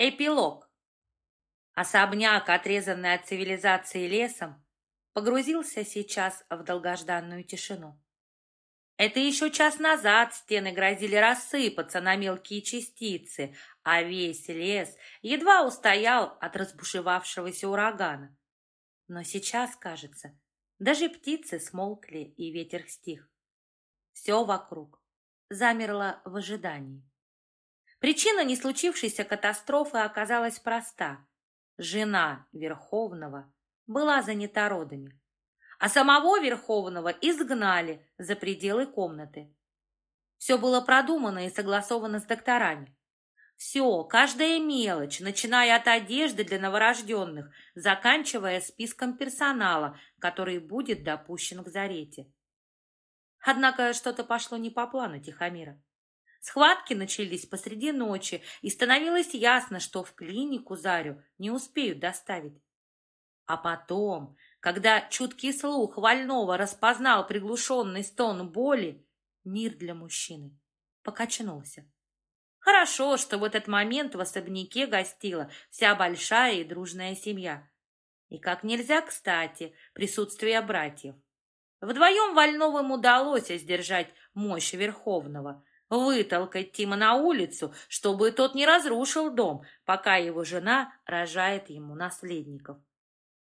Эпилог. Особняк, отрезанный от цивилизации лесом, погрузился сейчас в долгожданную тишину. Это еще час назад стены грозили рассыпаться на мелкие частицы, а весь лес едва устоял от разбушевавшегося урагана. Но сейчас, кажется, даже птицы смолкли и ветер стих. Все вокруг замерло в ожидании. Причина не случившейся катастрофы оказалась проста. Жена Верховного была занята родами, а самого Верховного изгнали за пределы комнаты. Все было продумано и согласовано с докторами. Все, каждая мелочь, начиная от одежды для новорожденных, заканчивая списком персонала, который будет допущен к Зарете. Однако что-то пошло не по плану Тихомира. Схватки начались посреди ночи, и становилось ясно, что в клинику Зарю не успеют доставить. А потом, когда чуткий слух Вольного распознал приглушенный стон боли, мир для мужчины покачнулся. Хорошо, что в этот момент в особняке гостила вся большая и дружная семья. И как нельзя кстати присутствие братьев. Вдвоем Вольновым удалось сдержать мощь Верховного, вытолкать Тима на улицу, чтобы тот не разрушил дом, пока его жена рожает ему наследников.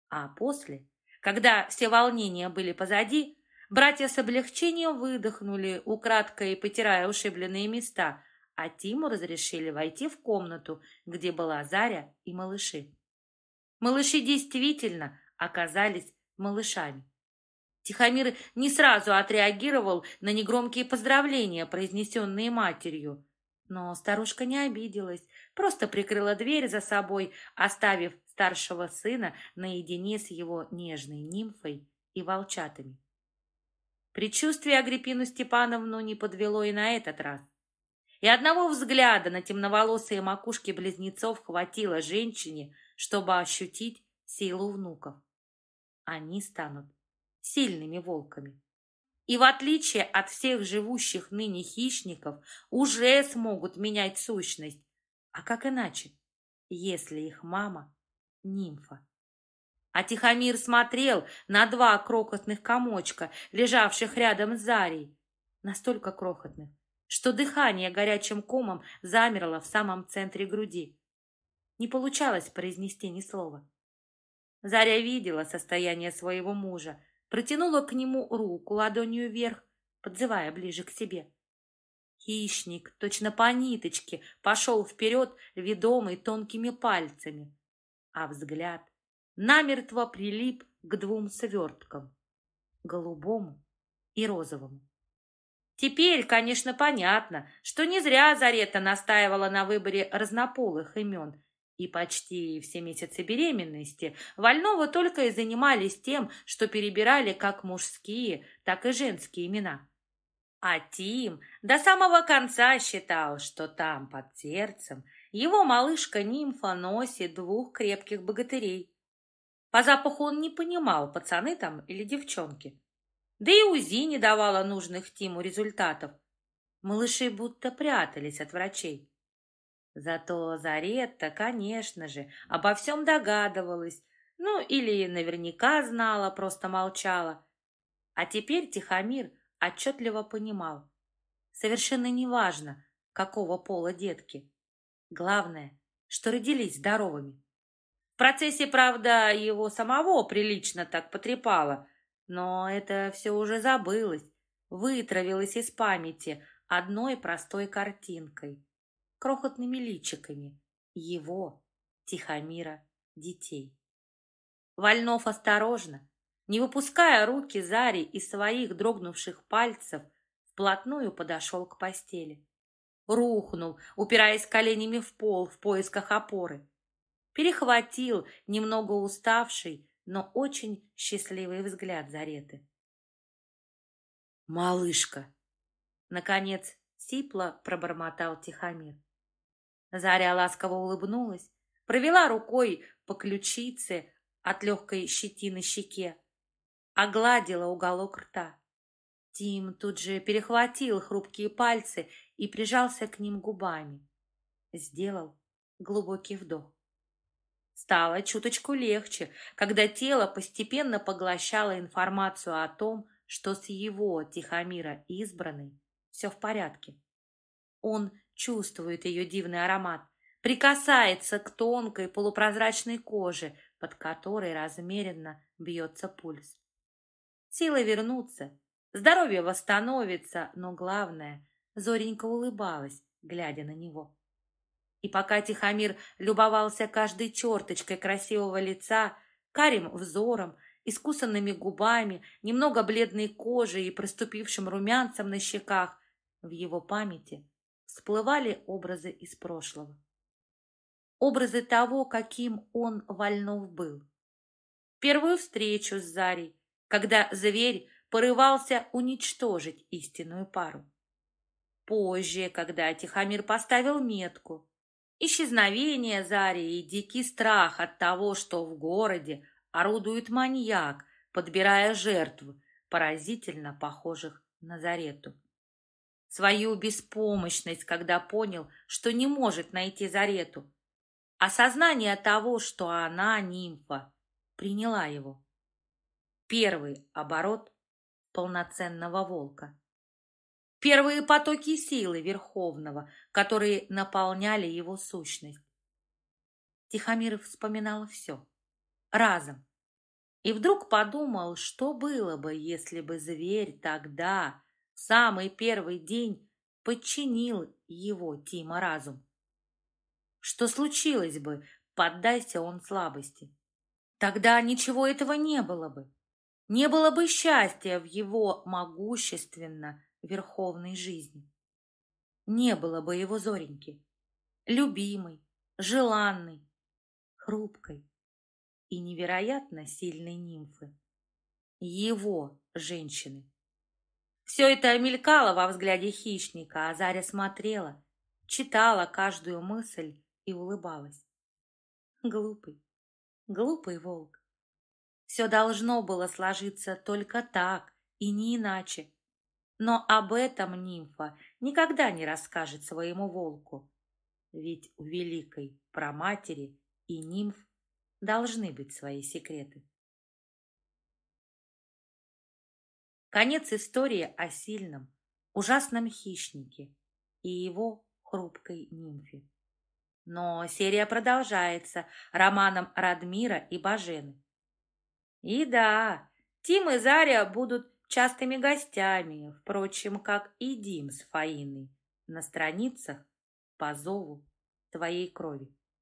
А после, когда все волнения были позади, братья с облегчением выдохнули, украдкой потирая ушибленные места, а Тиму разрешили войти в комнату, где была Заря и малыши. Малыши действительно оказались малышами. Тихомир не сразу отреагировал на негромкие поздравления, произнесенные матерью. Но старушка не обиделась, просто прикрыла дверь за собой, оставив старшего сына наедине с его нежной нимфой и волчатами. Предчувствие Агриппину Степановну не подвело и на этот раз. И одного взгляда на темноволосые макушки близнецов хватило женщине, чтобы ощутить силу внуков. Они станут сильными волками. И в отличие от всех живущих ныне хищников, уже смогут менять сущность. А как иначе, если их мама — нимфа? А Тихомир смотрел на два крохотных комочка, лежавших рядом с Зарей, настолько крохотных, что дыхание горячим комом замерло в самом центре груди. Не получалось произнести ни слова. Заря видела состояние своего мужа, протянула к нему руку ладонью вверх, подзывая ближе к себе. Хищник, точно по ниточке, пошел вперед, ведомый тонкими пальцами, а взгляд намертво прилип к двум сверткам — голубому и розовому. Теперь, конечно, понятно, что не зря Зарета настаивала на выборе разнополых имен и почти все месяцы беременности Вольного только и занимались тем, что перебирали как мужские, так и женские имена. А Тим до самого конца считал, что там, под сердцем, его малышка-нимфа носит двух крепких богатырей. По запаху он не понимал, пацаны там или девчонки. Да и УЗИ не давала нужных Тиму результатов. Малыши будто прятались от врачей. Зато Заретта, конечно же, обо всем догадывалась, ну или наверняка знала, просто молчала. А теперь Тихомир отчетливо понимал. Совершенно неважно, какого пола детки. Главное, что родились здоровыми. В процессе, правда, его самого прилично так потрепало, но это все уже забылось, вытравилось из памяти одной простой картинкой крохотными личиками его, Тихомира, детей. Вольнов осторожно, не выпуская руки Зари из своих дрогнувших пальцев, вплотную подошел к постели. Рухнул, упираясь коленями в пол в поисках опоры. Перехватил немного уставший, но очень счастливый взгляд Зареты. «Малышка!» Наконец, сипло пробормотал Тихомир. Заря ласково улыбнулась, провела рукой по ключице от легкой щетины щеке, огладила уголок рта. Тим тут же перехватил хрупкие пальцы и прижался к ним губами. Сделал глубокий вдох. Стало чуточку легче, когда тело постепенно поглощало информацию о том, что с его Тихомира избранной все в порядке. Он чувствует ее дивный аромат, прикасается к тонкой полупрозрачной коже, под которой размеренно бьется пульс. Силы вернутся, здоровье восстановится, но главное, Зоренька улыбалась, глядя на него. И пока Тихомир любовался каждой черточкой красивого лица, карим взором, искусанными губами, немного бледной кожей и проступившим румянцем на щеках, в его памяти всплывали образы из прошлого. Образы того, каким он Вольнов был. Первую встречу с Зарей, когда зверь порывался уничтожить истинную пару. Позже, когда Тихомир поставил метку, Исчезновение Зари и дикий страх от того, что в городе орудует маньяк, подбирая жертв, поразительно похожих на Зарету. Свою беспомощность, когда понял, что не может найти Зарету. Осознание того, что она нимфа, приняла его. Первый оборот полноценного волка. Первые потоки силы Верховного, которые наполняли его сущность. Тихомиров вспоминал все. Разом. И вдруг подумал, что было бы, если бы зверь тогда, самый первый день, подчинил его, Тима, разум. Что случилось бы, поддайся он слабости? Тогда ничего этого не было бы. Не было бы счастья в его могущественно верховной жизни. Не было бы его Зореньки, любимой, желанной, хрупкой и невероятно сильной нимфы. Его женщины. Все это мелькало во взгляде хищника, а Заря смотрела, читала каждую мысль и улыбалась. Глупый, глупый волк. Все должно было сложиться только так и не иначе. Но об этом нимфа никогда не расскажет своему волку. Ведь у великой праматери и нимф должны быть свои секреты. Конец истории о сильном, ужасном хищнике и его хрупкой нимфе. Но серия продолжается романом Радмира и Бажены. И да, Тим и Заря будут частыми гостями, впрочем, как и Дим с Фаиной, на страницах по зову твоей крови.